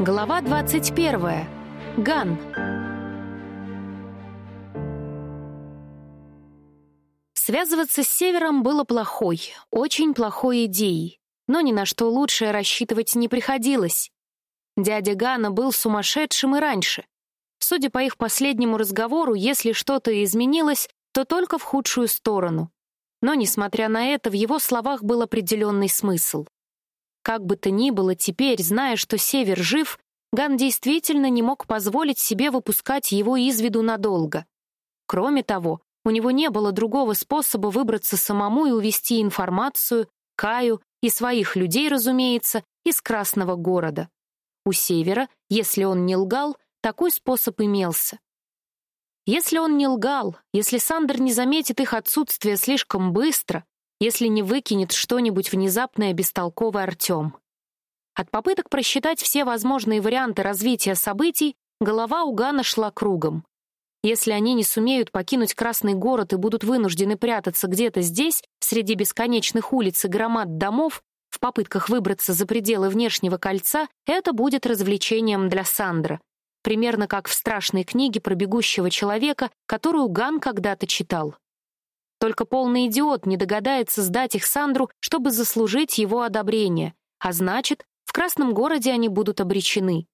Глава 21. Ган. Связываться с Севером было плохой, очень плохой идеей, но ни на что лучшее рассчитывать не приходилось. Дядя Гана был сумасшедшим и раньше. Судя по их последнему разговору, если что-то изменилось, то только в худшую сторону. Но, несмотря на это, в его словах был определенный смысл. Как бы то ни было, теперь, зная, что Север жив, Ган действительно не мог позволить себе выпускать его из виду надолго. Кроме того, у него не было другого способа выбраться самому и увести информацию, Каю и своих людей, разумеется, из Красного города. У Севера, если он не лгал, такой способ имелся. Если он не лгал, если Сандер не заметит их отсутствие слишком быстро, если не выкинет что-нибудь внезапное бестолковый Артем. От попыток просчитать все возможные варианты развития событий голова у Гана шла кругом. Если они не сумеют покинуть Красный город и будут вынуждены прятаться где-то здесь, среди бесконечных улиц и громад домов, в попытках выбраться за пределы внешнего кольца, это будет развлечением для Сандра. Примерно как в страшной книге про бегущего человека, которую Ган когда-то читал. Только полный идиот не догадается сдать их Сандру, чтобы заслужить его одобрение, а значит, в Красном городе они будут обречены.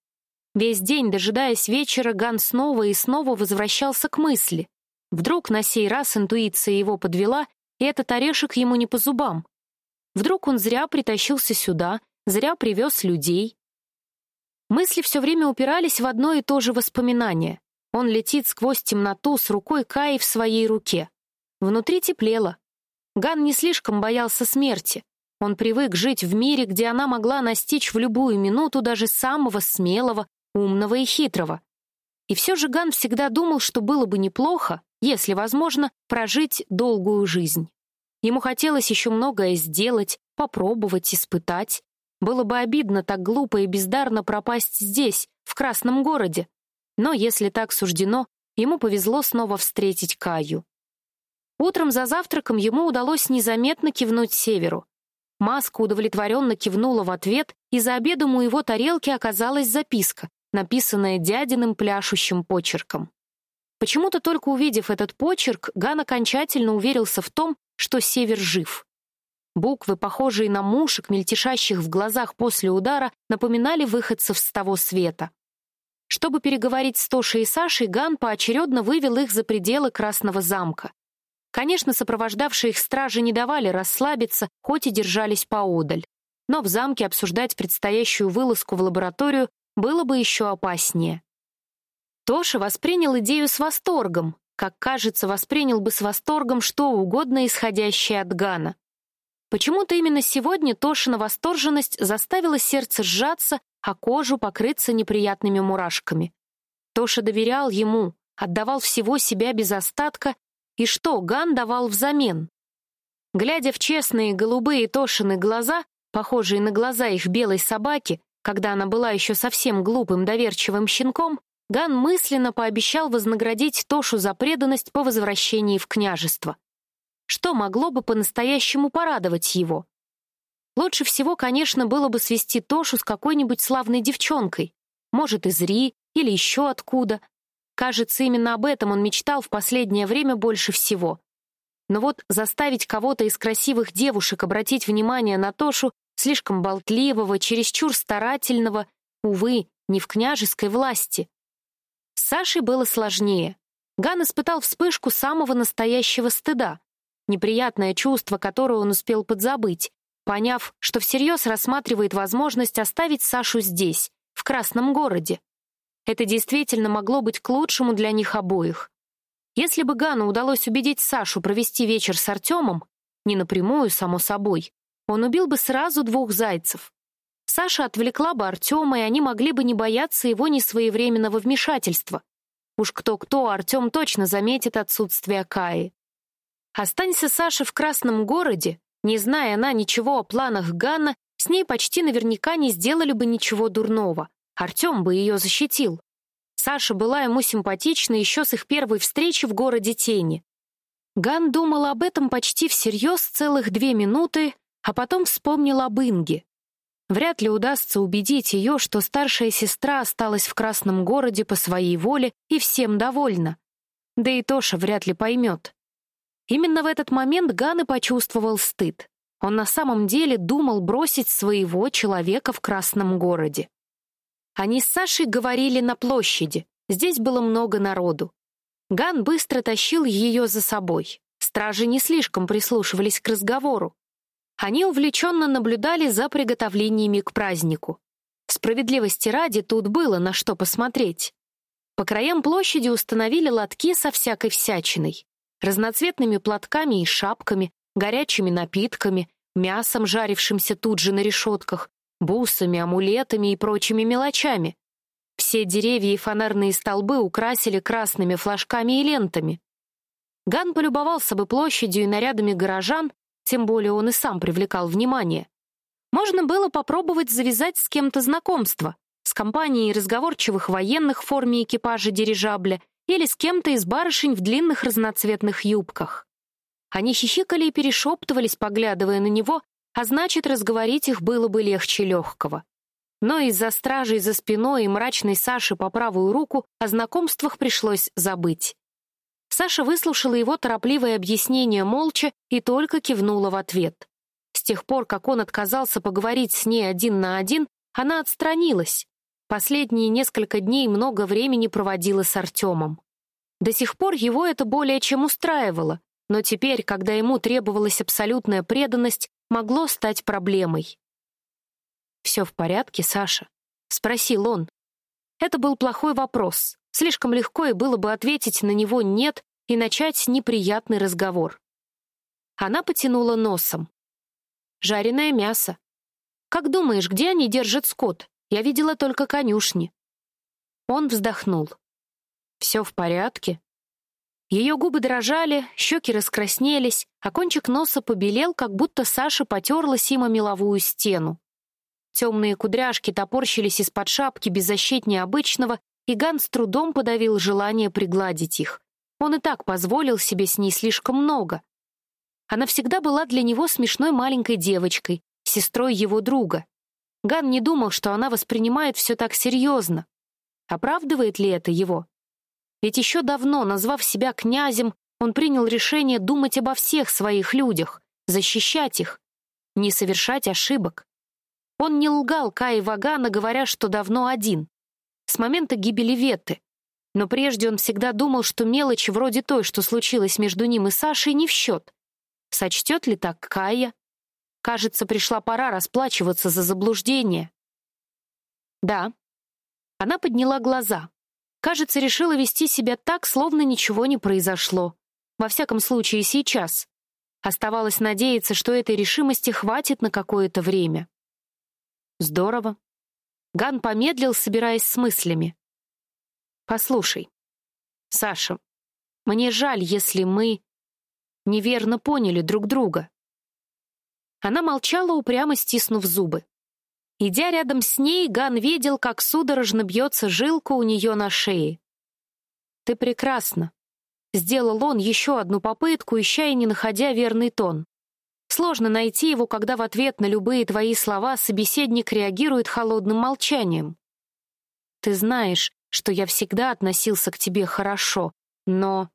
Весь день, дожидаясь вечера, Ган снова и снова возвращался к мысли. Вдруг на сей раз интуиция его подвела, и этот орешек ему не по зубам. Вдруг он зря притащился сюда, зря привез людей. Мысли все время упирались в одно и то же воспоминание. Он летит сквозь темноту с рукой Каи в своей руке. Внутри теплело. Ган не слишком боялся смерти. Он привык жить в мире, где она могла настичь в любую минуту даже самого смелого, умного и хитрого. И все же Ган всегда думал, что было бы неплохо, если возможно, прожить долгую жизнь. Ему хотелось еще многое сделать, попробовать, испытать. Было бы обидно так глупо и бездарно пропасть здесь, в Красном городе. Но если так суждено, ему повезло снова встретить Каю. Утром за завтраком ему удалось незаметно кивнуть Северу. Маска удовлетворенно кивнула в ответ, и за обедом у его тарелки оказалась записка, написанная дядиным пляшущим почерком. Почему-то только увидев этот почерк, Ган окончательно уверился в том, что Север жив. Буквы, похожие на мушек, мельтешащих в глазах после удара, напоминали выходцев с того света. Чтобы переговорить с Тошей и Сашей, Ган поочередно вывел их за пределы Красного замка. Конечно, сопровождавшие их стражи не давали расслабиться, хоть и держались поодаль. Но в замке обсуждать предстоящую вылазку в лабораторию было бы еще опаснее. Тоша воспринял идею с восторгом, как, кажется, воспринял бы с восторгом что угодно, исходящее от Гана. Почему-то именно сегодня Тошина восторженность заставила сердце сжаться, а кожу покрыться неприятными мурашками. Тоша доверял ему, отдавал всего себя без остатка, и что Ган давал взамен? Глядя в честные голубые Тошины глаза, похожие на глаза их белой собаки, когда она была еще совсем глупым доверчивым щенком, Ган мысленно пообещал вознаградить Тошу за преданность по возвращении в княжество. Что могло бы по-настоящему порадовать его? Лучше всего, конечно, было бы свести Тошу с какой-нибудь славной девчонкой, может, из Ри или еще откуда. Кажется, именно об этом он мечтал в последнее время больше всего. Но вот заставить кого-то из красивых девушек обратить внимание на Тошу слишком болтливого, чересчур старательного, увы, не в княжеской власти. С Сашей было сложнее. Ган испытал вспышку самого настоящего стыда, неприятное чувство, которое он успел подзабыть, поняв, что всерьез рассматривает возможность оставить Сашу здесь, в Красном городе. Это действительно могло быть к лучшему для них обоих. Если бы Гану удалось убедить Сашу провести вечер с Артемом, не напрямую, само собой, он убил бы сразу двух зайцев. Саша отвлекла бы Артема, и они могли бы не бояться его несвоевременного вмешательства. Уж кто-кто, Артем точно заметит отсутствие Каи. Останься Саша в Красном городе, не зная она ничего о планах Ганна, с ней почти наверняка не сделали бы ничего дурного. Артем бы ее защитил. Саша была ему симпатична еще с их первой встречи в городе Тени. Ган думал об этом почти всерьез целых две минуты, а потом вспомнил об Инге. Вряд ли удастся убедить ее, что старшая сестра осталась в Красном городе по своей воле и всем довольна. Да и Тоша вряд ли поймет. Именно в этот момент Ган и почувствовал стыд. Он на самом деле думал бросить своего человека в Красном городе. Они с Сашей говорили на площади. Здесь было много народу. Ган быстро тащил ее за собой. Стражи не слишком прислушивались к разговору. Они увлеченно наблюдали за приготовлениями к празднику. Справедливости ради тут было на что посмотреть. По краям площади установили лотки со всякой всячиной. Разноцветными платками и шапками, горячими напитками, мясом, жарившимся тут же на решетках, бусами, амулетами и прочими мелочами. Все деревья и фонарные столбы украсили красными флажками и лентами. Ган полюбовался бы площадью и нарядами горожан, тем более он и сам привлекал внимание. Можно было попробовать завязать с кем-то знакомство, с компанией разговорчивых военных в форме экипажа дирижабля или с кем-то из барышень в длинных разноцветных юбках. Они хихикали и перешептывались, поглядывая на него, а значит, разговорить их было бы легче легкого. Но из-за стражей за спиной и мрачной Саши по правую руку о знакомствах пришлось забыть. Саша выслушала его торопливое объяснение молча и только кивнула в ответ. С тех пор, как он отказался поговорить с ней один на один, она отстранилась. Последние несколько дней много времени проводила с Артемом. До сих пор его это более чем устраивало, но теперь, когда ему требовалась абсолютная преданность, могло стать проблемой. «Все в порядке, Саша?» — спросил он. Это был плохой вопрос. Слишком легко и было бы ответить на него «нет» и начать неприятный разговор. Она потянула носом. «Жареное мясо. Как думаешь, где они держат скот? Я видела только конюшни». Он вздохнул. «Все в порядке?» Ее губы дрожали, щеки раскраснелись, а кончик носа побелел, как будто Саша потерлась им о меловую стену. Темные кудряшки топорщились из-под шапки беззащитнее обычного, и Ган с трудом подавил желание пригладить их. Он и так позволил себе с ней слишком много. Она всегда была для него смешной маленькой девочкой, сестрой его друга. Ган не думал, что она воспринимает все так серьезно. Оправдывает ли это его? Ведь еще давно, назвав себя князем, он принял решение думать обо всех своих людях, защищать их, не совершать ошибок. Он не лгал Кае Вагана, говоря, что давно один. С момента гибели Ветты. Но прежде он всегда думал, что мелочи вроде той, что случилось между ним и Сашей, не в счет. Сочтет ли так Кая? Кажется, пришла пора расплачиваться за заблуждение. Да. Она подняла глаза. Кажется, решила вести себя так, словно ничего не произошло. Во всяком случае, сейчас. Оставалось надеяться, что этой решимости хватит на какое-то время. Здорово. Ган помедлил, собираясь с мыслями. Послушай, Саша, мне жаль, если мы неверно поняли друг друга. Она молчала, упрямо стиснув зубы. Идя рядом с ней, Ган видел, как судорожно бьется жилка у нее на шее. «Ты прекрасна», — сделал он еще одну попытку, ища и не находя верный тон. Сложно найти его, когда в ответ на любые твои слова собеседник реагирует холодным молчанием. «Ты знаешь, что я всегда относился к тебе хорошо, но...»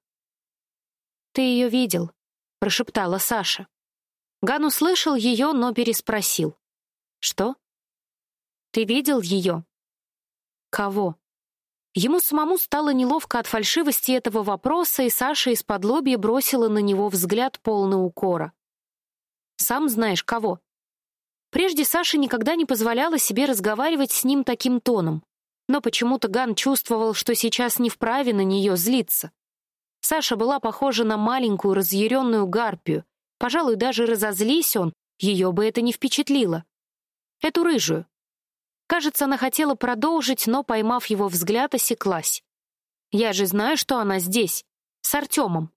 «Ты ее видел», — прошептала Саша. Ган услышал ее, но переспросил. «Что?» Ты видел ее?» «Кого?» Ему самому стало неловко от фальшивости этого вопроса, и Саша из-под лобья бросила на него взгляд полный укора. «Сам знаешь, кого?» Прежде Саша никогда не позволяла себе разговаривать с ним таким тоном, но почему-то Ган чувствовал, что сейчас не вправе на нее злиться. Саша была похожа на маленькую разъяренную гарпию. Пожалуй, даже разозлись он, ее бы это не впечатлило. Эту рыжую, Кажется, она хотела продолжить, но, поймав его взгляд, осеклась. «Я же знаю, что она здесь, с Артемом,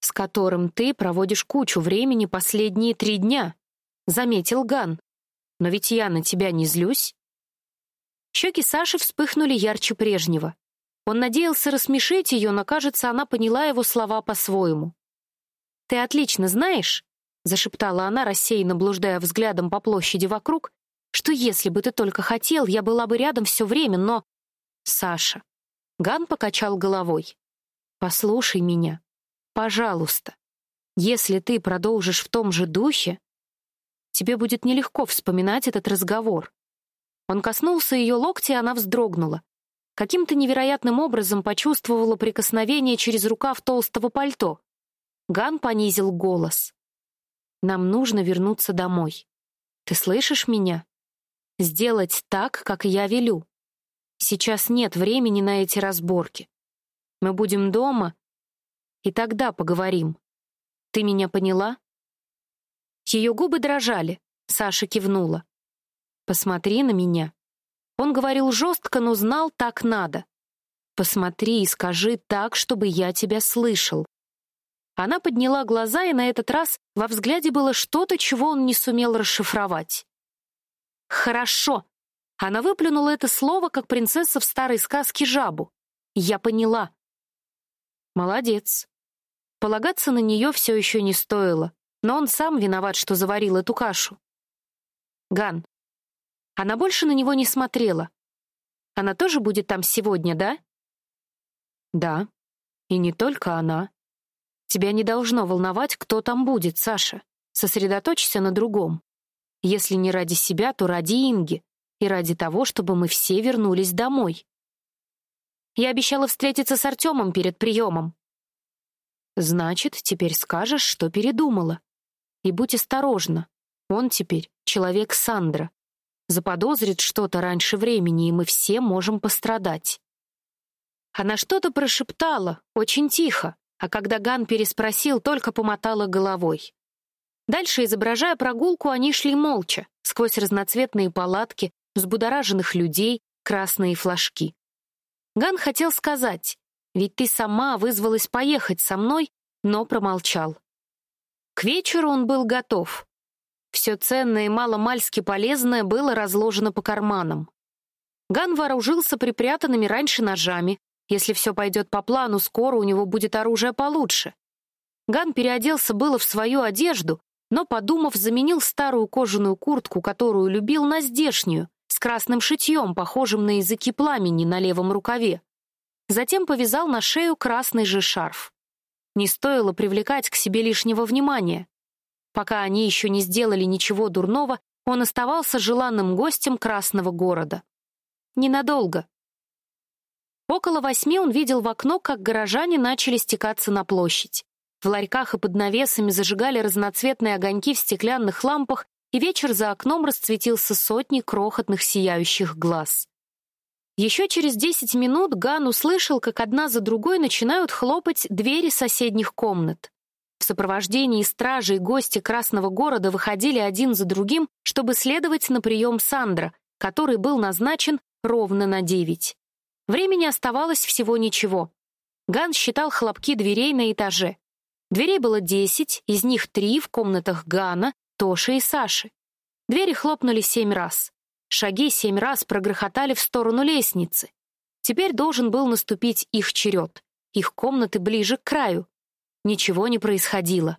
с которым ты проводишь кучу времени последние три дня», — заметил Ган. «Но ведь я на тебя не злюсь». Щеки Саши вспыхнули ярче прежнего. Он надеялся рассмешить ее, но, кажется, она поняла его слова по-своему. «Ты отлично знаешь», — зашептала она, рассеянно блуждая взглядом по площади вокруг, что если бы ты только хотел, я была бы рядом все время, но... Саша. Ган покачал головой. Послушай меня. Пожалуйста. Если ты продолжишь в том же духе, тебе будет нелегко вспоминать этот разговор. Он коснулся ее локтя, и она вздрогнула. Каким-то невероятным образом почувствовала прикосновение через рукав толстого пальто. Ган понизил голос. Нам нужно вернуться домой. Ты слышишь меня? Сделать так, как я велю. Сейчас нет времени на эти разборки. Мы будем дома, и тогда поговорим. Ты меня поняла? Ее губы дрожали. Саша кивнула. Посмотри на меня. Он говорил жестко, но знал, так надо. Посмотри и скажи так, чтобы я тебя слышал. Она подняла глаза, и на этот раз во взгляде было что-то, чего он не сумел расшифровать. Хорошо. Она выплюнула это слово, как принцесса в старой сказке жабу. Я поняла. Молодец. Полагаться на нее все еще не стоило, но он сам виноват, что заварил эту кашу. Ган. Она больше на него не смотрела. Она тоже будет там сегодня, да? Да. И не только она. Тебя не должно волновать, кто там будет, Саша. Сосредоточься на другом. Если не ради себя, то ради Инги и ради того, чтобы мы все вернулись домой. Я обещала встретиться с Артемом перед приемом. Значит, теперь скажешь, что передумала. И будь осторожна. Он теперь человек Сандра. Заподозрит что-то раньше времени, и мы все можем пострадать. Она что-то прошептала, очень тихо, а когда Ган переспросил, только помотала головой. Дальше, изображая прогулку, они шли молча, сквозь разноцветные палатки, взбудораженных людей, красные флажки. Ган хотел сказать, ведь ты сама вызвалась поехать со мной, но промолчал. К вечеру он был готов. Все ценное и маломальски полезное было разложено по карманам. Ган вооружился припрятанными раньше ножами. Если все пойдет по плану, скоро у него будет оружие получше. Ган переоделся было в свою одежду, но, подумав, заменил старую кожаную куртку, которую любил, на здешнюю, с красным шитьем, похожим на языки пламени на левом рукаве. Затем повязал на шею красный же шарф. Не стоило привлекать к себе лишнего внимания. Пока они еще не сделали ничего дурного, он оставался желанным гостем Красного города. Ненадолго. Около восьми он видел в окно, как горожане начали стекаться на площадь. В ларьках и под навесами зажигали разноцветные огоньки в стеклянных лампах, и вечер за окном расцветился сотней крохотных сияющих глаз. Еще через десять минут Ган услышал, как одна за другой начинают хлопать двери соседних комнат. В сопровождении стражи и гости Красного города выходили один за другим, чтобы следовать на прием Сандра, который был назначен ровно на девять. Времени оставалось всего ничего. Ган считал хлопки дверей на этаже. Дверей было десять, из них три в комнатах Гана, Тоши и Саши. Двери хлопнули семь раз. Шаги семь раз прогрохотали в сторону лестницы. Теперь должен был наступить их черед. Их комнаты ближе к краю. Ничего не происходило.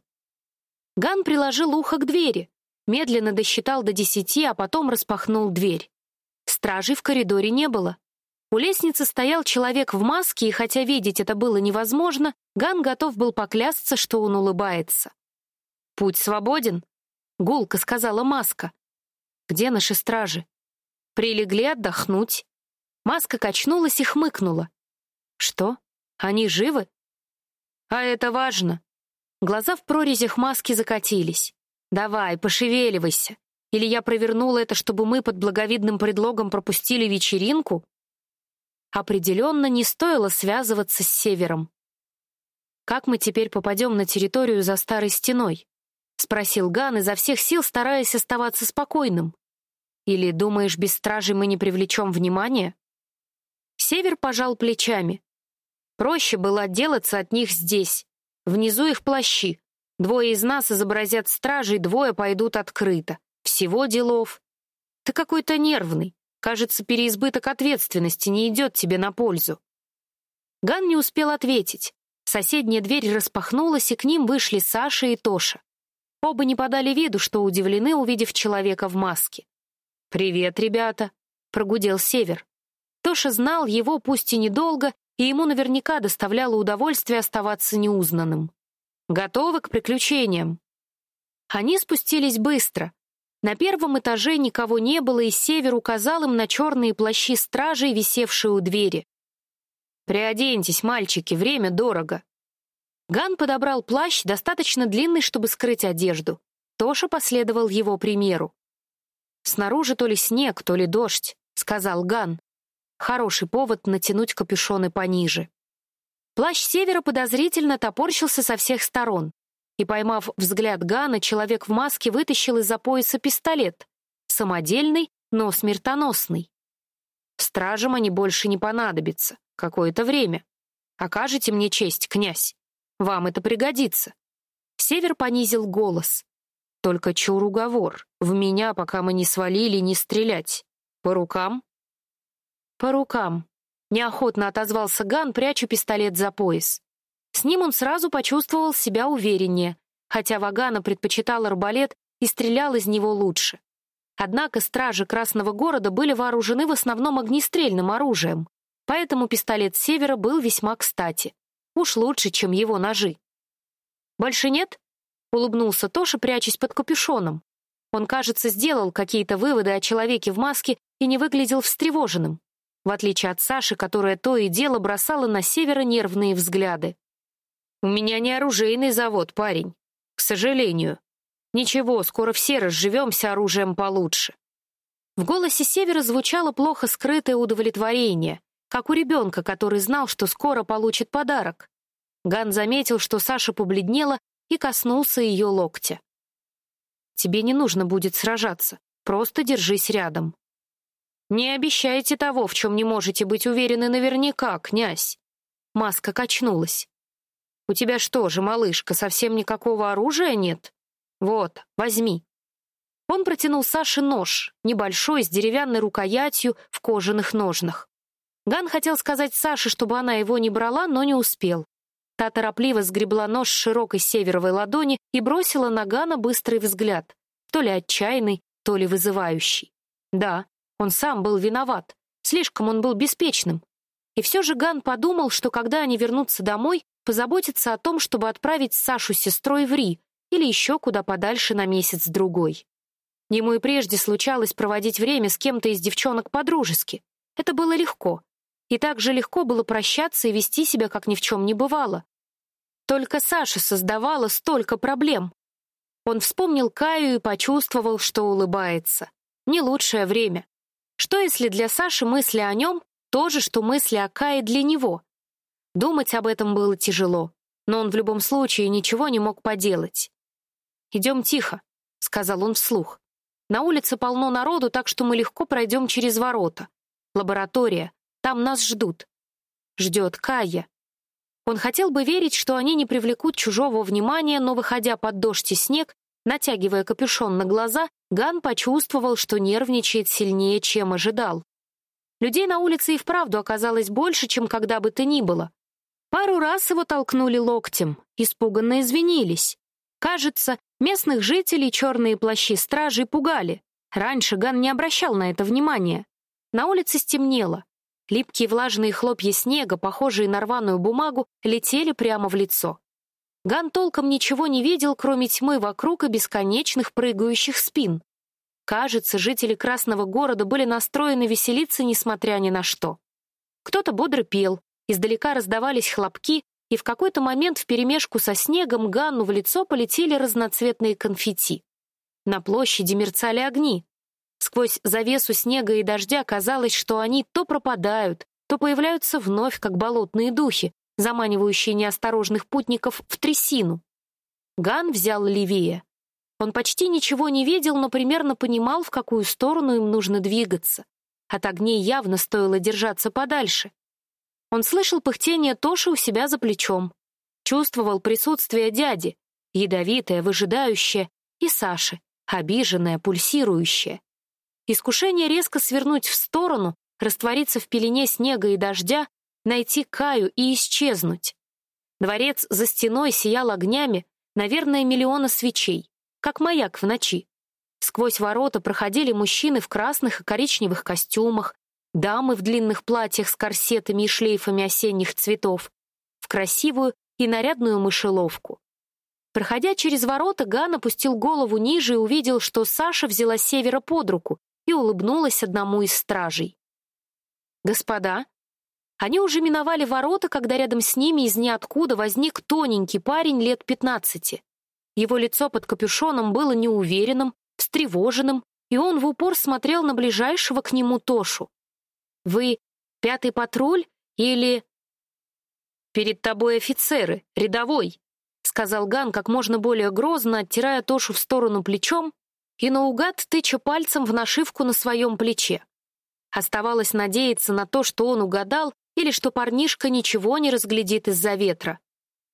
Ган приложил ухо к двери, медленно досчитал до десяти, а потом распахнул дверь. Стражей в коридоре не было. У лестницы стоял человек в маске, и хотя видеть это было невозможно, Ган готов был поклясться, что он улыбается. «Путь свободен», — гулко сказала маска. «Где наши стражи?» Прилегли отдохнуть. Маска качнулась и хмыкнула. Что? Они живы? А это важно. Глаза в прорезях маски закатились. Давай, пошевеливайся. Или я провернула это, чтобы мы под благовидным предлогом пропустили вечеринку? Определенно не стоило связываться с севером. Как мы теперь попадем на территорию за старой стеной? спросил Ган изо всех сил, стараясь оставаться спокойным. Или думаешь, без стражи мы не привлечем внимания? Север пожал плечами. Проще было отделаться от них здесь. Внизу их плащи. Двое из нас изобразят стражей, двое пойдут открыто. Всего делов. Ты какой-то нервный. Кажется, переизбыток ответственности не идет тебе на пользу. Ган не успел ответить. Соседняя дверь распахнулась, и к ним вышли Саша и Тоша. Оба не подали виду, что удивлены, увидев человека в маске. «Привет, ребята!» — прогудел Север. Тоша знал его, пусть и недолго, и ему наверняка доставляло удовольствие оставаться неузнанным. «Готовы к приключениям?» Они спустились быстро. На первом этаже никого не было, и Север указал им на черные плащи стражей, висевшие у двери. «Приоденьтесь, мальчики, время дорого». Ган подобрал плащ, достаточно длинный, чтобы скрыть одежду. Тоша последовал его примеру. «Снаружи то ли снег, то ли дождь», — сказал Ган. «Хороший повод натянуть капюшоны пониже». Плащ севера подозрительно топорщился со всех сторон, и, поймав взгляд Гана, человек в маске вытащил из-за пояса пистолет. Самодельный, но смертоносный. Стражам они больше не понадобятся. Какое-то время. Окажете мне честь, князь. Вам это пригодится. Север понизил голос. Только чур уговор. В меня, пока мы не свалили, не стрелять. По рукам? По рукам. Неохотно отозвался Ган, прячу пистолет за пояс. С ним он сразу почувствовал себя увереннее, хотя Вагана предпочитал арбалет и стрелял из него лучше. Однако стражи Красного города были вооружены в основном огнестрельным оружием, поэтому пистолет Севера был весьма кстати. Уж лучше, чем его ножи. «Больше нет?» — улыбнулся Тоша, прячась под капюшоном. Он, кажется, сделал какие-то выводы о человеке в маске и не выглядел встревоженным, в отличие от Саши, которая то и дело бросала на Севера нервные взгляды. «У меня не оружейный завод, парень. К сожалению. Ничего, скоро все разживемся оружием получше». В голосе Севера звучало плохо скрытое удовлетворение, как у ребенка, который знал, что скоро получит подарок. Ган заметил, что Саша побледнела и коснулся ее локтя. «Тебе не нужно будет сражаться, просто держись рядом». «Не обещайте того, в чем не можете быть уверены наверняка, князь». Маска качнулась. «У тебя что же, малышка, совсем никакого оружия нет? Вот, возьми». Он протянул Саше нож, небольшой, с деревянной рукоятью в кожаных ножнах. Ган хотел сказать Саше, чтобы она его не брала, но не успел. Та торопливо сгребла нож с широкой северовой ладони и бросила на Гана быстрый взгляд, то ли отчаянный, то ли вызывающий. Да, он сам был виноват, слишком он был беспечным. И все же Ган подумал, что когда они вернутся домой, позаботится о том, чтобы отправить Сашу с сестрой в Ри или еще куда подальше на месяц-другой. Ему и прежде случалось проводить время с кем-то из девчонок по-дружески. Это было легко, и так же легко было прощаться и вести себя, как ни в чем не бывало. Только Саша создавала столько проблем. Он вспомнил Каю и почувствовал, что улыбается. Не лучшее время. Что если для Саши мысли о нем то же, что мысли о Кае для него? Думать об этом было тяжело, но он в любом случае ничего не мог поделать. «Идем тихо», — сказал он вслух. «На улице полно народу, так что мы легко пройдем через ворота. Лаборатория, там нас ждут. Ждет Кая. Он хотел бы верить, что они не привлекут чужого внимания, но, выходя под дождь и снег, натягивая капюшон на глаза, Ган почувствовал, что нервничает сильнее, чем ожидал. Людей на улице и вправду оказалось больше, чем когда бы то ни было. Пару раз его толкнули локтем, испуганно извинились. Кажется, местных жителей черные плащи стражей пугали. Раньше Ган не обращал на это внимания. На улице стемнело. Липкие влажные хлопья снега, похожие на рваную бумагу, летели прямо в лицо. Ган толком ничего не видел, кроме тьмы вокруг и бесконечных прыгающих спин. Кажется, жители Красного города были настроены веселиться, несмотря ни на что. Кто-то бодро пел, издалека раздавались хлопки, и в какой-то момент вперемешку со снегом Ганну в лицо полетели разноцветные конфетти. На площади мерцали огни. Сквозь завесу снега и дождя казалось, что они то пропадают, то появляются вновь, как болотные духи, заманивающие неосторожных путников в трясину. Ган взял левее. Он почти ничего не видел, но примерно понимал, в какую сторону им нужно двигаться. От огней явно стоило держаться подальше. Он слышал пыхтение Тоши у себя за плечом, чувствовал присутствие дяди, ядовитое, выжидающее, и Саши, обиженное, пульсирующее. Искушение резко свернуть в сторону, раствориться в пелене снега и дождя, найти Каю и исчезнуть. Дворец за стеной сиял огнями, наверное, миллиона свечей, как маяк в ночи. Сквозь ворота проходили мужчины в красных и коричневых костюмах, дамы в длинных платьях с корсетами и шлейфами осенних цветов, в красивую и нарядную мышеловку. Проходя через ворота, Ган опустил голову ниже и увидел, что Саша взяла Севера под руку и улыбнулась одному из стражей. «Господа!» Они уже миновали ворота, когда рядом с ними из ниоткуда возник тоненький парень лет пятнадцати. Его лицо под капюшоном было неуверенным, встревоженным, и он в упор смотрел на ближайшего к нему Тошу. «Вы пятый патруль или...» «Перед тобой офицеры, рядовой», — сказал Ган как можно более грозно, оттирая Тошу в сторону плечом и наугад тыча пальцем в нашивку на своем плече. Оставалось надеяться на то, что он угадал, или что парнишка ничего не разглядит из-за ветра.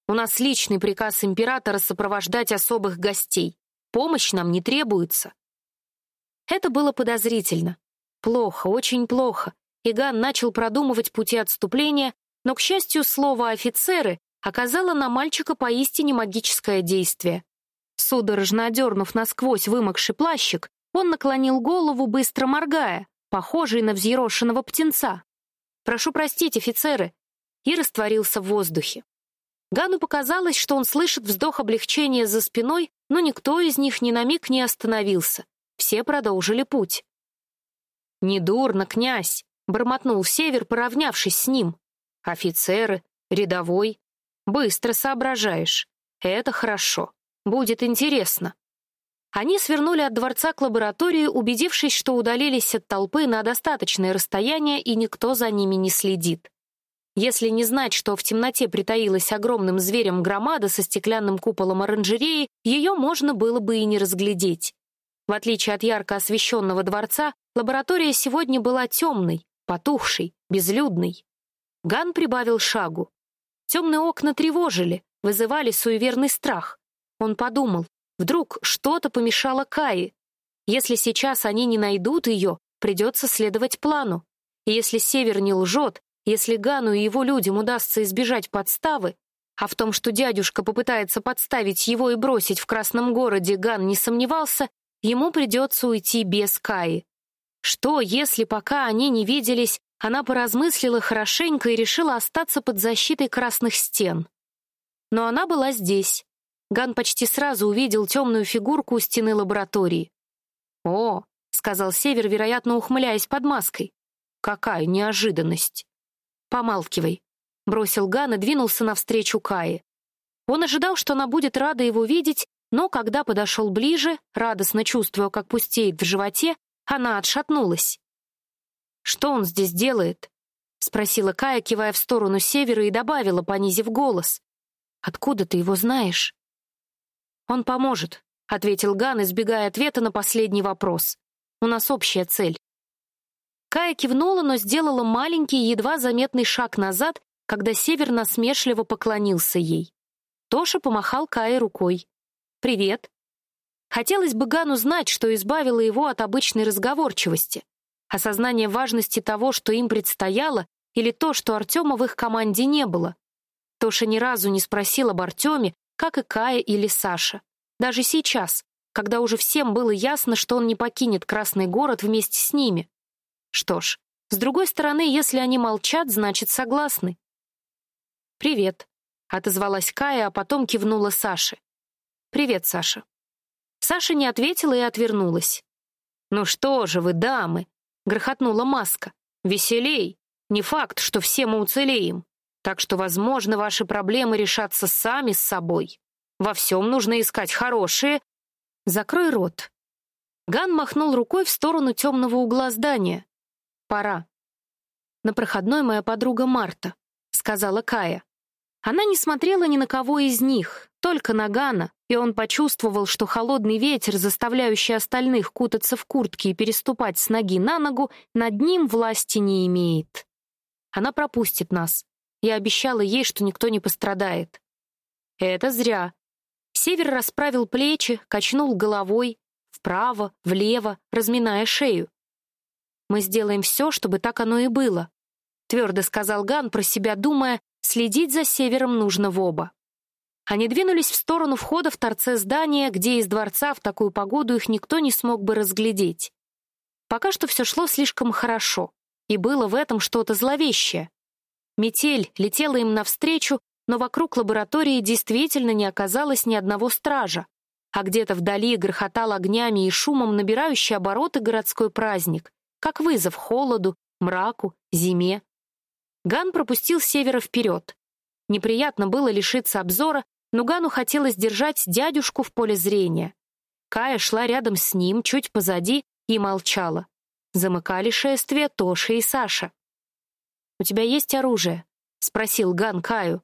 У нас личный приказ императора сопровождать особых гостей. Помощь нам не требуется. Это было подозрительно. Плохо, очень плохо. Иган начал продумывать пути отступления, но, к счастью, слово «офицеры» оказало на мальчика поистине магическое действие. Судорожно одернув насквозь вымокший плащик, он наклонил голову, быстро моргая, похожий на взъерошенного птенца. «Прошу простить, офицеры!» и растворился в воздухе. Гану показалось, что он слышит вздох облегчения за спиной, но никто из них ни на миг не остановился. Все продолжили путь. «Недурно, князь!» — бормотнул Север, поравнявшись с ним. «Офицеры, рядовой. Быстро соображаешь. Это хорошо. Будет интересно». Они свернули от дворца к лаборатории, убедившись, что удалились от толпы на достаточное расстояние и никто за ними не следит. Если не знать, что в темноте притаилась огромным зверем громада со стеклянным куполом оранжереи, ее можно было бы и не разглядеть. В отличие от ярко освещенного дворца, лаборатория сегодня была темной, потухшей, безлюдной. Ган прибавил шагу. Темные окна тревожили, вызывали суеверный страх. Он подумал, Вдруг что-то помешало Кае. Если сейчас они не найдут ее, придется следовать плану. И если Север не лжет, если Гану и его людям удастся избежать подставы, а в том, что дядюшка попытается подставить его и бросить в Красном городе, Ган не сомневался, ему придется уйти без Каи. Что, если пока они не виделись, она поразмыслила хорошенько и решила остаться под защитой красных стен? Но она была здесь, Ган почти сразу увидел темную фигурку у стены лаборатории. «О», — сказал Север, вероятно, ухмыляясь под маской. «Какая неожиданность!» «Помалкивай», — бросил Ган и двинулся навстречу Кае. Он ожидал, что она будет рада его видеть, но когда подошел ближе, радостно чувствуя, как пустеет в животе, она отшатнулась. «Что он здесь делает?» — спросила Кая, кивая в сторону севера, и добавила, понизив голос. «Откуда ты его знаешь?» «Он поможет», — ответил Ган, избегая ответа на последний вопрос. «У нас общая цель». Кая кивнула, но сделала маленький, едва заметный шаг назад, когда Север насмешливо поклонился ей. Тоша помахал Кае рукой. «Привет». Хотелось бы Гану знать, что избавило его от обычной разговорчивости. Осознание важности того, что им предстояло, или то, что Артема в их команде не было. Тоша ни разу не спросил об Артеме, как и Кая или Саша. Даже сейчас, когда уже всем было ясно, что он не покинет Красный город вместе с ними. Что ж, с другой стороны, если они молчат, значит, согласны. «Привет», — отозвалась Кая, а потом кивнула Саше. «Привет, Саша». Саша не ответила и отвернулась. «Ну что же вы, дамы!» — грохотнула маска. «Веселей! Не факт, что все мы уцелеем. Так что, возможно, ваши проблемы решатся сами с собой. Во всем нужно искать хорошие. Закрой рот. Ган махнул рукой в сторону темного угла здания. Пора. На проходной моя подруга Марта, сказала Кая. Она не смотрела ни на кого из них, только на Гана, и он почувствовал, что холодный ветер, заставляющий остальных кутаться в куртки и переступать с ноги на ногу, над ним власти не имеет. Она пропустит нас. Я обещала ей, что никто не пострадает. Это зря. Север расправил плечи, качнул головой, вправо, влево, разминая шею. Мы сделаем все, чтобы так оно и было, твердо сказал Ган про себя, думая, следить за Севером нужно в оба. Они двинулись в сторону входа в торце здания, где из дворца в такую погоду их никто не смог бы разглядеть. Пока что все шло слишком хорошо, и было в этом что-то зловещее. Метель летела им навстречу, но вокруг лаборатории действительно не оказалось ни одного стража, а где-то вдали грохотал огнями и шумом набирающий обороты городской праздник, как вызов холоду, мраку, зиме. Ган пропустил севера вперед. Неприятно было лишиться обзора, но Гану хотелось держать дядюшку в поле зрения. Кая шла рядом с ним, чуть позади, и молчала. Замыкали шествие Тоша и Саша. «У тебя есть оружие?» — спросил Ган Каю.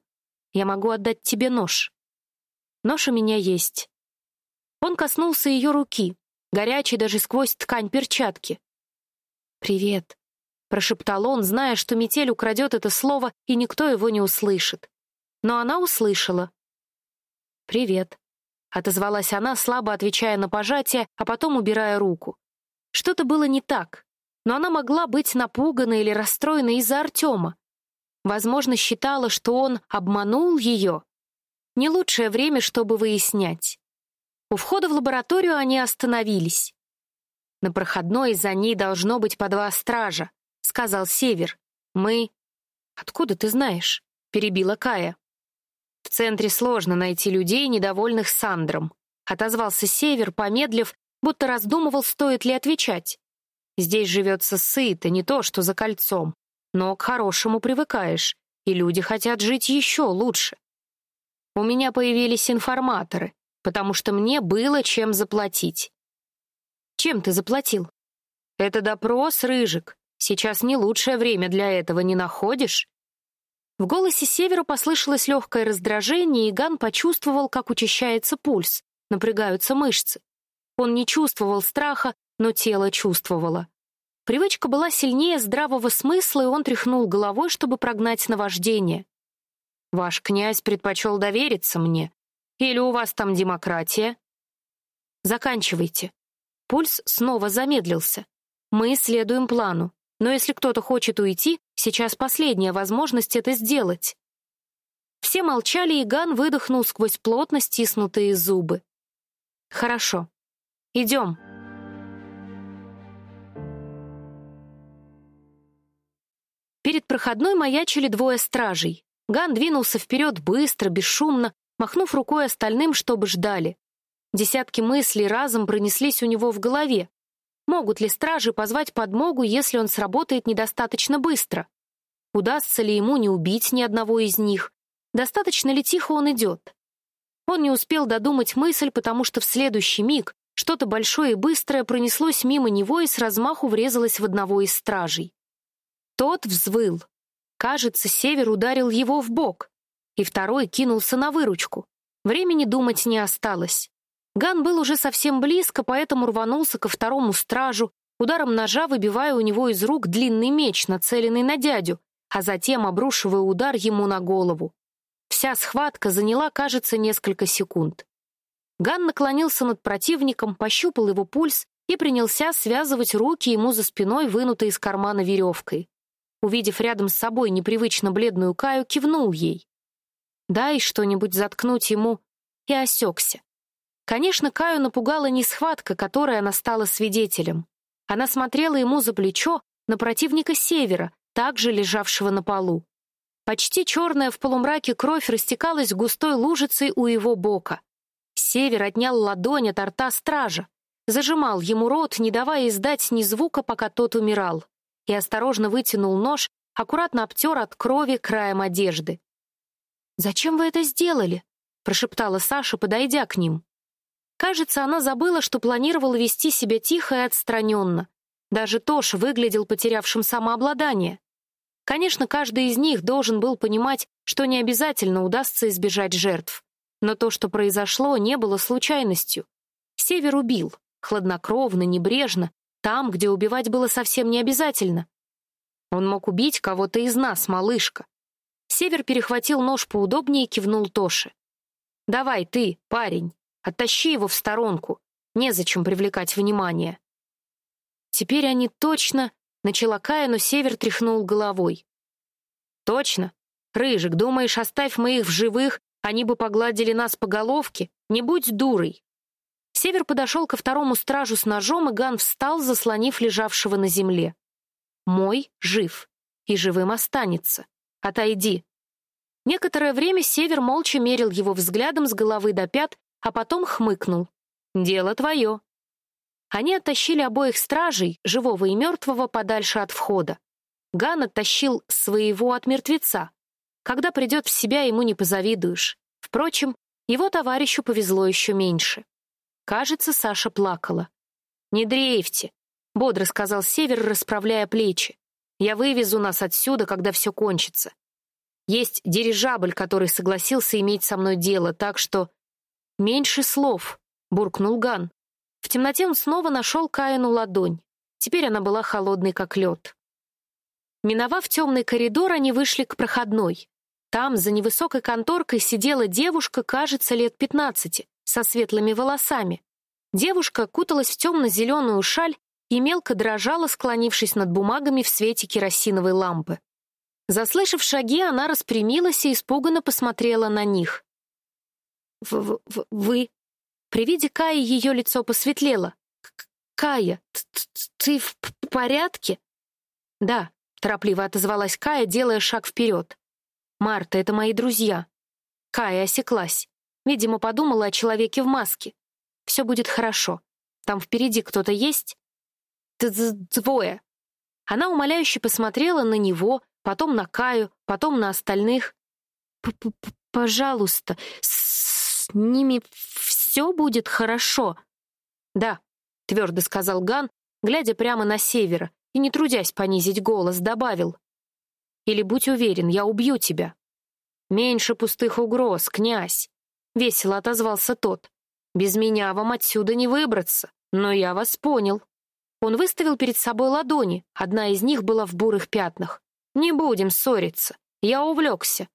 «Я могу отдать тебе нож». «Нож у меня есть». Он коснулся ее руки, горячей даже сквозь ткань перчатки. «Привет», — прошептал он, зная, что метель украдет это слово, и никто его не услышит. Но она услышала. «Привет», — отозвалась она, слабо отвечая на пожатие, а потом убирая руку. Что-то было не так, но она могла быть напугана или расстроена из-за Артема. Возможно, считала, что он обманул ее. Не лучшее время, чтобы выяснять. У входа в лабораторию они остановились. На проходной за ней должно быть по два стража, сказал Север. Мы Откуда ты знаешь? перебила Кая. В центре сложно найти людей, недовольных Сандром, отозвался Север, помедлив, будто раздумывал, стоит ли отвечать. Здесь живется сыто, не то, что за кольцом, но к хорошему привыкаешь, и люди хотят жить еще лучше. У меня появились информаторы, потому что мне было чем заплатить. Чем ты заплатил? Это допрос, Рыжик. Сейчас не лучшее время для этого, не находишь? В голосе Севера послышалось легкое раздражение, и Ган почувствовал, как учащается пульс, напрягаются мышцы. Он не чувствовал страха, но тело чувствовало. Привычка была сильнее здравого смысла, и он тряхнул головой, чтобы прогнать наваждение. «Ваш князь предпочел довериться мне. Или у вас там демократия?» «Заканчивайте», Пульс снова замедлился. Мы следуем плану, но если кто-то хочет уйти, сейчас последняя возможность это сделать. Все молчали, и Ган выдохнул сквозь плотно стиснутые зубы. Хорошо. Идем. Проходной маячили двое стражей. Ган двинулся вперед быстро, бесшумно, махнув рукой остальным, чтобы ждали. Десятки мыслей разом пронеслись у него в голове. Могут ли стражи позвать подмогу, если он сработает недостаточно быстро? Удастся ли ему не убить ни одного из них? Достаточно ли тихо он идет? Он не успел додумать мысль, потому что в следующий миг что-то большое и быстрое пронеслось мимо него и с размаху врезалось в одного из стражей. Тот взвыл. Кажется, север ударил его в бок, и второй кинулся на выручку. Времени думать не осталось. Ган был уже совсем близко, поэтому рванулся ко второму стражу, ударом ножа выбивая у него из рук длинный меч, нацеленный на дядю, а затем обрушивая удар ему на голову. Вся схватка заняла, кажется, несколько секунд. Ган наклонился над противником, пощупал его пульс и принялся связывать руки ему за спиной, вынутой из кармана веревкой. Увидев рядом с собой непривычно бледную Каю, кивнул ей. «Дай что-нибудь заткнуть ему», и осекся. Конечно, Каю напугала не схватка, которой она стала свидетелем. Она смотрела ему за плечо на противника севера, также лежавшего на полу. Почти черная в полумраке кровь растекалась густой лужицей у его бока. Север отнял ладонь от рта стража, зажимал ему рот, не давая издать ни звука, пока тот умирал, и осторожно вытянул нож, аккуратно обтер от крови краем одежды. «Зачем вы это сделали?» — прошептала Саша, подойдя к ним. Кажется, она забыла, что планировала вести себя тихо и отстраненно. Даже Тош выглядел потерявшим самообладание. Конечно, каждый из них должен был понимать, что не обязательно удастся избежать жертв. Но то, что произошло, не было случайностью. Север убил, хладнокровно, небрежно, там, где убивать было совсем не обязательно. Он мог убить кого-то из нас, малышка. Север перехватил нож поудобнее и кивнул Тоше. «Давай ты, парень». Оттащи его в сторонку. Незачем привлекать внимание. Теперь они точно... Начала Кая, но Север тряхнул головой. Точно? Рыжик, думаешь, оставь мы их в живых, Они бы погладили нас по головке. Не будь дурой. Север подошел ко второму стражу с ножом, и Ган встал, заслонив лежавшего на земле. «Мой жив, и живым останется. Отойди». Некоторое время Север молча мерил его взглядом с головы до пят, а потом хмыкнул. «Дело твое». Они оттащили обоих стражей, живого и мертвого, подальше от входа. Ган оттащил своего от мертвеца. Когда придет в себя, ему не позавидуешь. Впрочем, его товарищу повезло еще меньше. Кажется, Саша плакала. «Не дрейфьте», — бодро сказал Север, расправляя плечи. «Я вывезу нас отсюда, когда все кончится. Есть дирижабль, который согласился иметь со мной дело, так что...» «Меньше слов», — буркнул Ган. В темноте он снова нашел Каину ладонь. Теперь она была холодной, как лед. Миновав темный коридор, они вышли к проходной. Там, за невысокой конторкой, сидела девушка, кажется, лет пятнадцати, со светлыми волосами. Девушка куталась в темно-зеленую шаль и мелко дрожала, склонившись над бумагами в свете керосиновой лампы. Заслышав шаги, она распрямилась и испуганно посмотрела на них. «В -в «Вы...» При виде Каи ее лицо посветлело. «Кая, ты в порядке?» «Да», — торопливо отозвалась Кая, делая шаг вперед. «Марта, это мои друзья». Кая осеклась. Видимо, подумала о человеке в маске. «Все будет хорошо. Там впереди кто-то есть?» «Двое». Она умоляюще посмотрела на него, потом на Каю, потом на остальных. «Пожалуйста, с ними все будет хорошо». «Да», — твердо сказал Ган, глядя прямо на севера, и, не трудясь понизить голос, добавил. «Или будь уверен, я убью тебя». «Меньше пустых угроз, князь», — весело отозвался тот. «Без меня вам отсюда не выбраться, но я вас понял». Он выставил перед собой ладони, одна из них была в бурых пятнах. «Не будем ссориться, я увлекся».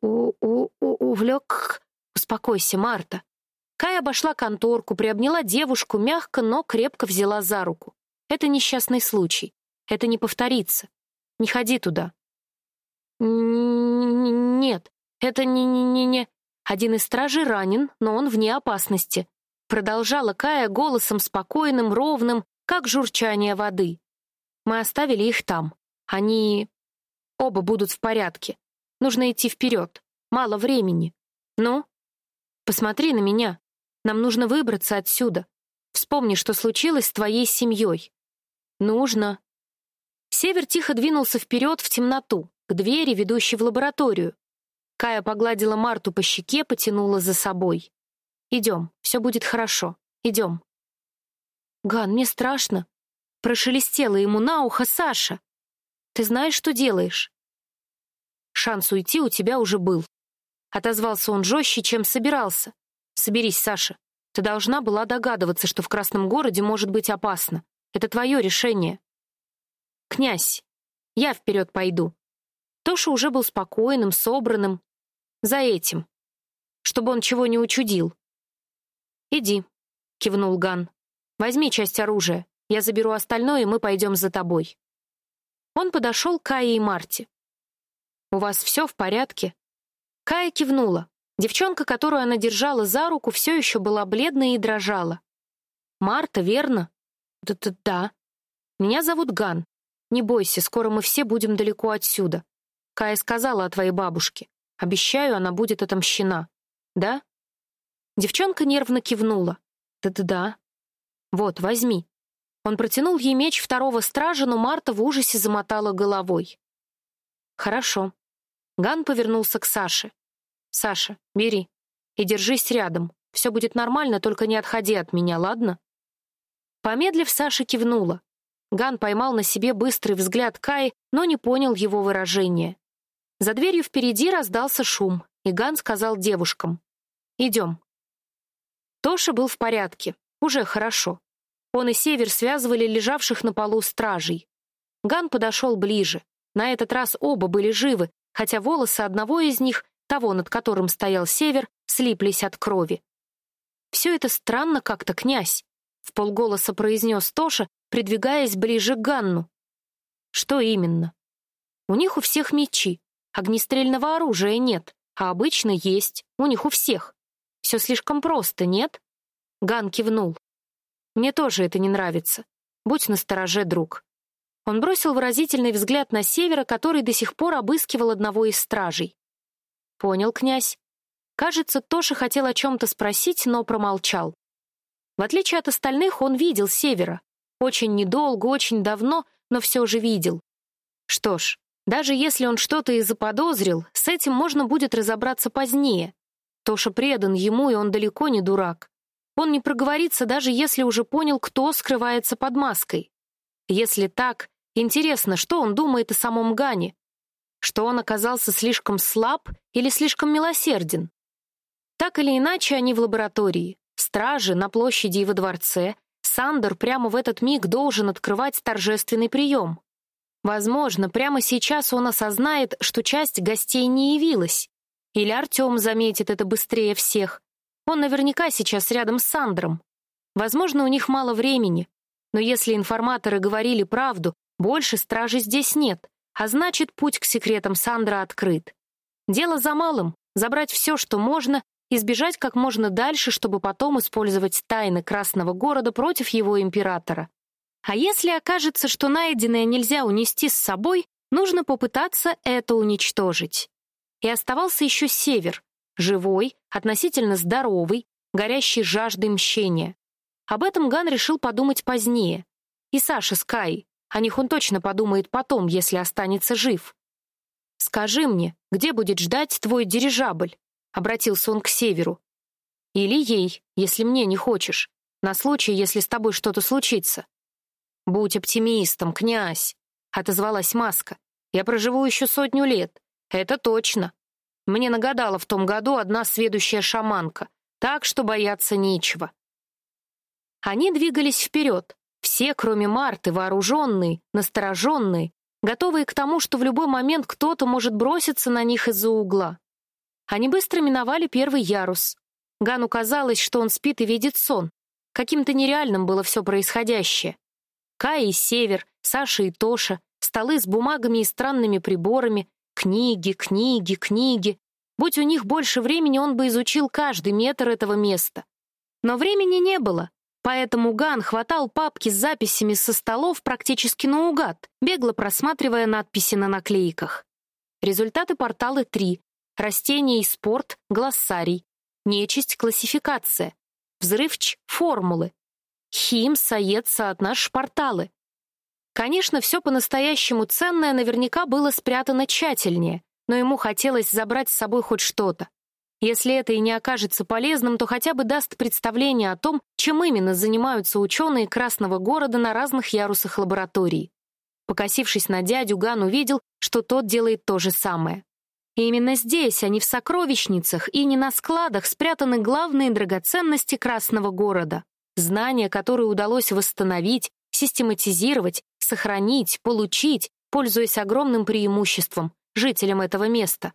«У -у -у «Увлек...» «Успокойся, Марта». Кай обошла конторку, приобняла девушку, мягко, но крепко взяла за руку. Это несчастный случай. Это не повторится. Не ходи туда. Нет, это не не не не. Один из стражей ранен, но он вне опасности. Продолжала Кая голосом спокойным, ровным, как журчание воды. Мы оставили их там. Они оба будут в порядке. Нужно идти вперед. Мало времени. Ну, посмотри на меня. Нам нужно выбраться отсюда. Вспомни, что случилось с твоей семьей. Нужно. Север тихо двинулся вперед в темноту, к двери, ведущей в лабораторию. Кая погладила Марту по щеке, потянула за собой. «Идем, все будет хорошо. Идем». «Ган, мне страшно», — прошелестела ему на ухо Саша. «Ты знаешь, что делаешь?» «Шанс уйти у тебя уже был», — отозвался он жестче, чем собирался. «Соберись, Саша. Ты должна была догадываться, что в Красном городе может быть опасно. Это твое решение. Князь, я вперед пойду. Тоша уже был спокойным, собранным. За этим. Чтобы он чего не учудил. Иди, кивнул Ган. Возьми часть оружия. Я заберу остальное, и мы пойдем за тобой. Он подошел к Кае и Марте. «У вас все в порядке?» Кая кивнула. Девчонка, которую она держала за руку, все еще была бледная и дрожала. «Марта, верно?» «Да-да-да. Меня зовут Ган. Не бойся, скоро мы все будем далеко отсюда. Кая сказала о твоей бабушке. Обещаю, она будет отомщена. Да?» Девчонка нервно кивнула. «Да-да-да. Вот, возьми». Он протянул ей меч второго стража, но Марта в ужасе замотала головой. «Хорошо». Ган повернулся к Саше. «Саша, бери. И держись рядом. Все будет нормально, только не отходи от меня, ладно?» Помедлив, Саша кивнула. Ган поймал на себе быстрый взгляд Кай, но не понял его выражения. За дверью впереди раздался шум, и Ган сказал девушкам. «Идем». Тоша был в порядке. Уже хорошо. Он и Север связывали лежавших на полу стражей. Ган подошел ближе. На этот раз оба были живы, хотя волосы одного из них, того, над которым стоял Север, слиплись от крови. Все это странно как-то, князь. В полголоса произнес Тоша, придвигаясь ближе к Ганну. Что именно? У них у всех мечи, огнестрельного оружия нет. А обычно есть, у них у всех. Все слишком просто, нет? Ган кивнул. Мне тоже это не нравится. Будь настороже, друг. Он бросил выразительный взгляд на севера, который до сих пор обыскивал одного из стражей. Понял, князь. Кажется, Тоша хотел о чем то спросить, но промолчал. В отличие от остальных, он видел севера. Очень недолго, очень давно, но все же видел. Что ж, даже если он что-то и заподозрил, с этим можно будет разобраться позднее. Тоша предан ему, и он далеко не дурак. Он не проговорится, даже если уже понял, кто скрывается под маской. Если так, интересно, что он думает о самом Гане? Что он оказался слишком слаб или слишком милосерден? Так или иначе, они в лаборатории. Стражи на площади и во дворце. Сандер прямо в этот миг должен открывать торжественный прием. Возможно, прямо сейчас он осознает, что часть гостей не явилась. Или Артем заметит это быстрее всех. Он наверняка сейчас рядом с Сандром. Возможно, у них мало времени. Но если информаторы говорили правду, больше стражи здесь нет, а значит, путь к секретам Сандра открыт. Дело за малым — забрать все, что можно, и сбежать как можно дальше, чтобы потом использовать тайны Красного города против его императора. А если окажется, что найденное нельзя унести с собой, нужно попытаться это уничтожить. И оставался еще север, живой, относительно здоровый, горящий жаждой мщения. Об этом Ган решил подумать позднее. И Саша с Кай, о них он точно подумает потом, если останется жив. «Скажи мне, где будет ждать твой дирижабль?» — обратился он к северу. «Или ей, если мне не хочешь, на случай, если с тобой что-то случится». «Будь оптимистом, князь», — отозвалась Маска. «Я проживу еще сотню лет. Это точно. Мне нагадала в том году одна сведущая шаманка, так что бояться нечего». Они двигались вперед, все, кроме Марты, вооруженные, настороженные, готовые к тому, что в любой момент кто-то может броситься на них из-за угла. Они быстро миновали первый ярус. Гану казалось, что он спит и видит сон. Каким-то нереальным было все происходящее. Кай и Север, Саша и Тоша, столы с бумагами и странными приборами, книги, книги, книги. Будь у них больше времени, он бы изучил каждый метр этого места. Но времени не было, поэтому Ган хватал папки с записями со столов практически наугад, бегло просматривая надписи на наклейках. Результаты порталы три: Растения и спорт — глоссарий. Нечисть — классификация. Взрывч — формулы. Хим, Саед, Саатнаш, порталы. Конечно, все по-настоящему ценное наверняка было спрятано тщательнее, но ему хотелось забрать с собой хоть что-то. Если это и не окажется полезным, то хотя бы даст представление о том, чем именно занимаются ученые Красного города на разных ярусах лаборатории. Покосившись на дядю, Ган увидел, что тот делает то же самое. И именно здесь, а не в сокровищницах и не на складах, спрятаны главные драгоценности Красного города. Знания, которые удалось восстановить, систематизировать, сохранить, получить, пользуясь огромным преимуществом жителям этого места.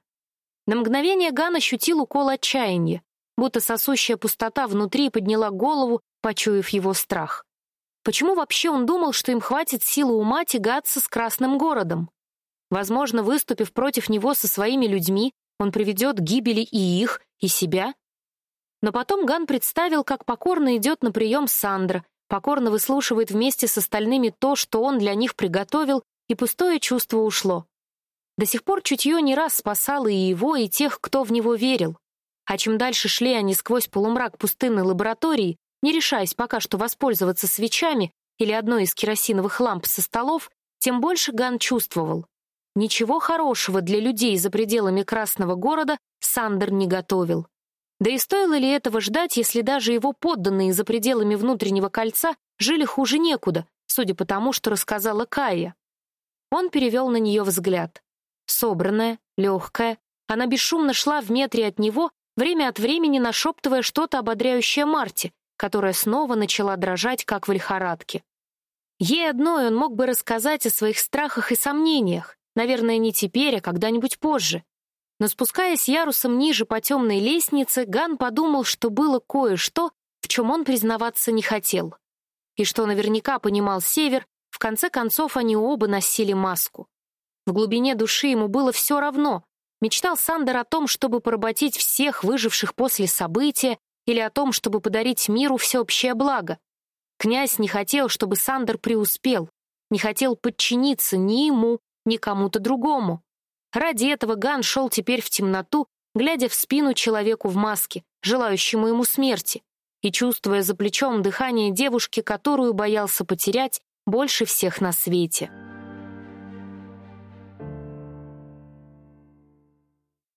На мгновение Ган ощутил укол отчаяния, будто сосущая пустота внутри подняла голову, почуяв его страх. Почему вообще он думал, что им хватит силы ума тягаться с Красным городом? Возможно, выступив против него со своими людьми, он приведет к гибели и их, и себя, но потом Ган представил, как покорно идет на прием Сандра, покорно выслушивает вместе с остальными то, что он для них приготовил, и пустое чувство ушло. До сих пор чутье не раз спасало и его, и тех, кто в него верил. А чем дальше шли они сквозь полумрак пустынной лаборатории, не решаясь пока что воспользоваться свечами или одной из керосиновых ламп со столов, тем больше Ган чувствовал. Ничего хорошего для людей за пределами Красного города Сандер не готовил. Да и стоило ли этого ждать, если даже его подданные за пределами внутреннего кольца жили хуже некуда, судя по тому, что рассказала Кая? Он перевел на нее взгляд. Собранная, легкая, она бесшумно шла в метре от него, время от времени нашептывая что-то ободряющее Марте, которая снова начала дрожать, как в лихорадке. Ей одной он мог бы рассказать о своих страхах и сомнениях, наверное, не теперь, а когда-нибудь позже, но спускаясь ярусом ниже по темной лестнице, Ган подумал, что было кое-что, в чем он признаваться не хотел. И что наверняка понимал Север, в конце концов они оба носили маску. В глубине души ему было все равно, Мечтал Сандер о том, чтобы поработить всех выживших после события или о том, чтобы подарить миру всеобщее благо. Князь не хотел, чтобы Сандер преуспел, не хотел подчиниться ни ему, ни кому-то другому. Ради этого Ган шел теперь в темноту, глядя в спину человеку в маске, желающему ему смерти, и чувствуя за плечом дыхание девушки, которую боялся потерять больше всех на свете.